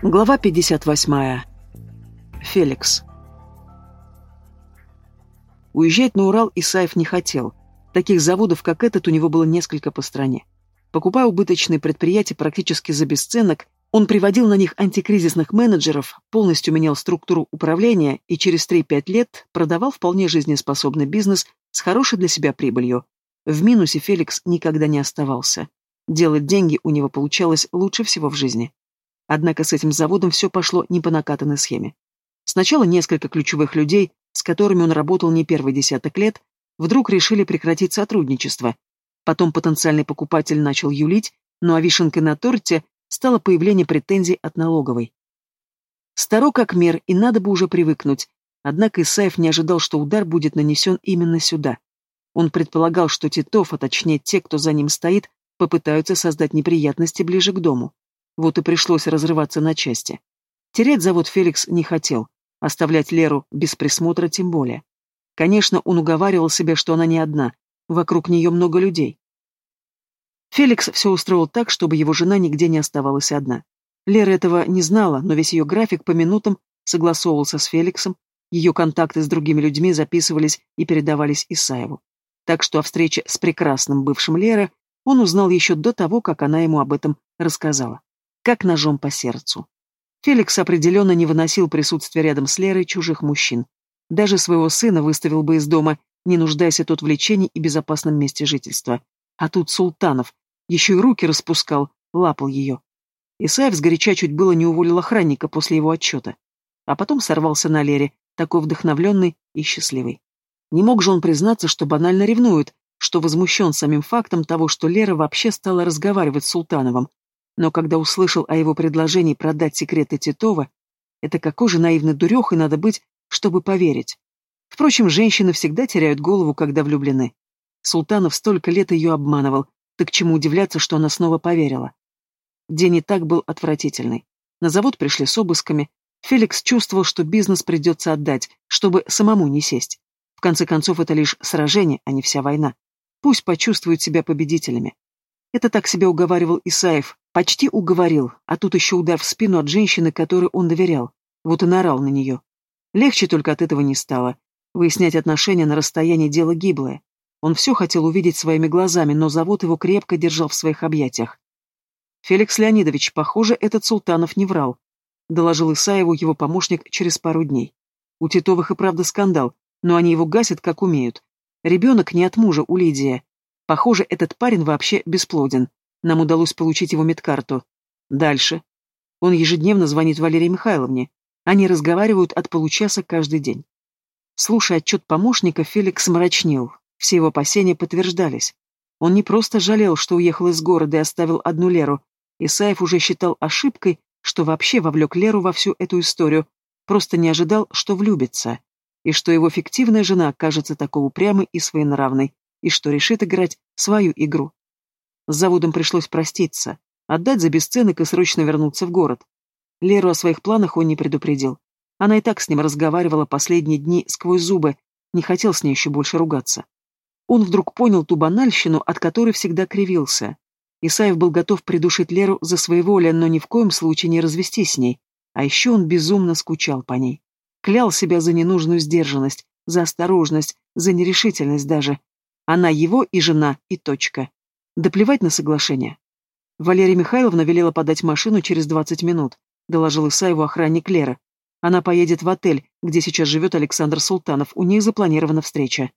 Глава 58. Феликс. Уезжать на Урал Исаев не хотел. Таких заводов, как этот, у него было несколько по стране. Покупая убыточные предприятия практически за бесценок, он приводил на них антикризисных менеджеров, полностью менял структуру управления и через 3-5 лет продавал вполне жизнеспособный бизнес с хорошей для себя прибылью. В минусе Феликс никогда не оставался. Делать деньги у него получалось лучше всего в жизни. Однако с этим заводом все пошло не по накатанной схеме. Сначала несколько ключевых людей, с которыми он работал не первый десяток лет, вдруг решили прекратить сотрудничество. Потом потенциальный покупатель начал юлить, ну а вишенкой на торте стало появление претензий от налоговой. Старо как мер, и надо бы уже привыкнуть. Однако Исаев не ожидал, что удар будет нанесен именно сюда. Он предполагал, что Титов, а точнее те, кто за ним стоит, попытаются создать неприятности ближе к дому. Вот и пришлось разрываться на части. Терять завод Феликс не хотел, оставлять Леру без присмотра тем более. Конечно, он уговаривал себя, что она не одна, вокруг нее много людей. Феликс все устроил так, чтобы его жена нигде не оставалась одна. Лера этого не знала, но весь ее график по минутам согласовывался с Феликсом, ее контакты с другими людьми записывались и передавались Исаеву. Так что о встрече с прекрасным бывшим Леры он узнал еще до того, как она ему об этом рассказала как ножом по сердцу. Феликс определенно не выносил присутствия рядом с Лерой чужих мужчин. Даже своего сына выставил бы из дома, не нуждаясь тот в лечении и безопасном месте жительства. А тут Султанов, еще и руки распускал, лапал ее. Исаев сгоряча чуть было не уволил охранника после его отчета. А потом сорвался на Лере, такой вдохновленный и счастливый. Не мог же он признаться, что банально ревнует, что возмущен самим фактом того, что Лера вообще стала разговаривать с Султановым, но когда услышал о его предложении продать секреты Титова, это какой же наивный дурехой надо быть, чтобы поверить. Впрочем, женщины всегда теряют голову, когда влюблены. Султанов столько лет ее обманывал, так чему удивляться, что она снова поверила. День и так был отвратительный. На завод пришли с обысками. Феликс чувствовал, что бизнес придется отдать, чтобы самому не сесть. В конце концов, это лишь сражение, а не вся война. Пусть почувствуют себя победителями. Это так себя уговаривал Исаев, почти уговорил, а тут еще удар в спину от женщины, которой он доверял. Вот и наорал на нее. Легче только от этого не стало. Выяснять отношения на расстоянии дело гиблое. Он все хотел увидеть своими глазами, но завод его крепко держал в своих объятиях. «Феликс Леонидович, похоже, этот Султанов не врал», — доложил Исаеву его помощник через пару дней. «У Титовых и правда скандал, но они его гасят, как умеют. Ребенок не от мужа у Лидии, Похоже, этот парень вообще бесплоден. Нам удалось получить его медкарту. Дальше. Он ежедневно звонит Валерии Михайловне. Они разговаривают от получаса каждый день. Слушая отчет помощника, Феликс мрачнел. Все его опасения подтверждались. Он не просто жалел, что уехал из города и оставил одну Леру. Исаев уже считал ошибкой, что вообще вовлек Леру во всю эту историю, просто не ожидал, что влюбится, и что его фиктивная жена окажется такой упрямой и своенравной, и что решит играть свою игру. С заводом пришлось проститься, отдать за бесценок и срочно вернуться в город. Леру о своих планах он не предупредил. Она и так с ним разговаривала последние дни сквозь зубы, не хотел с ней еще больше ругаться. Он вдруг понял ту банальщину, от которой всегда кривился. Исаев был готов придушить Леру за своеволие, но ни в коем случае не развестись с ней. А еще он безумно скучал по ней. Клял себя за ненужную сдержанность, за осторожность, за нерешительность даже, она его и жена, и точка. Да плевать на соглашение. Валерия Михайловна велела подать машину через 20 минут, доложил Исаеву охранник Лера. Она поедет в отель, где сейчас живет Александр Султанов, у них запланирована встреча.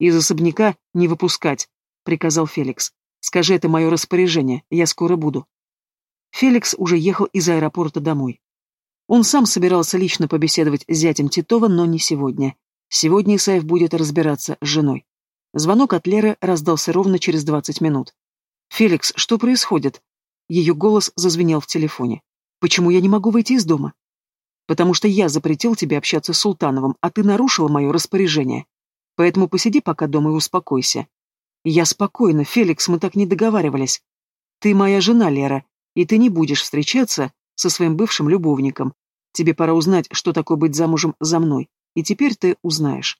Из особняка не выпускать, приказал Феликс. Скажи, это мое распоряжение, я скоро буду. Феликс уже ехал из аэропорта домой. Он сам собирался лично побеседовать с зятем Титова, но не сегодня. Сегодня Исаев будет разбираться с женой. Звонок от Леры раздался ровно через двадцать минут. «Феликс, что происходит?» Ее голос зазвенел в телефоне. «Почему я не могу выйти из дома?» «Потому что я запретил тебе общаться с Султановым, а ты нарушила мое распоряжение. Поэтому посиди пока дома и успокойся». «Я спокойна, Феликс, мы так не договаривались. Ты моя жена, Лера, и ты не будешь встречаться со своим бывшим любовником. Тебе пора узнать, что такое быть замужем за мной, и теперь ты узнаешь».